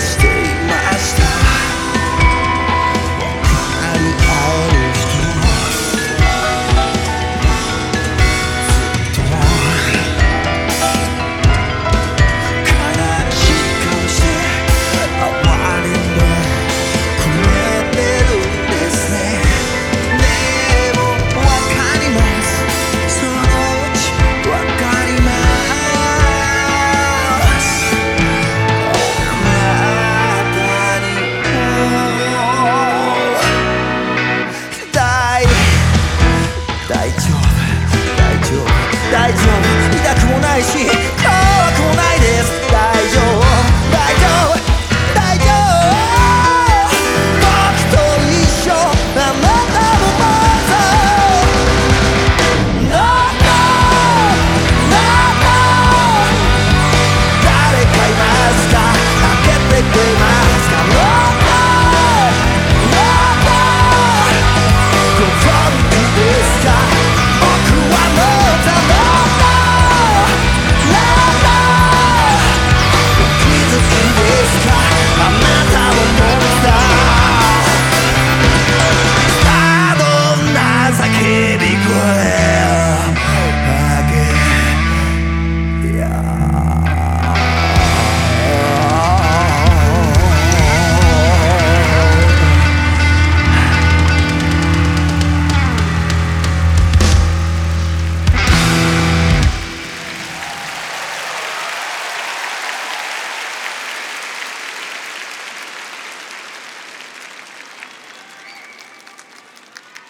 Mr.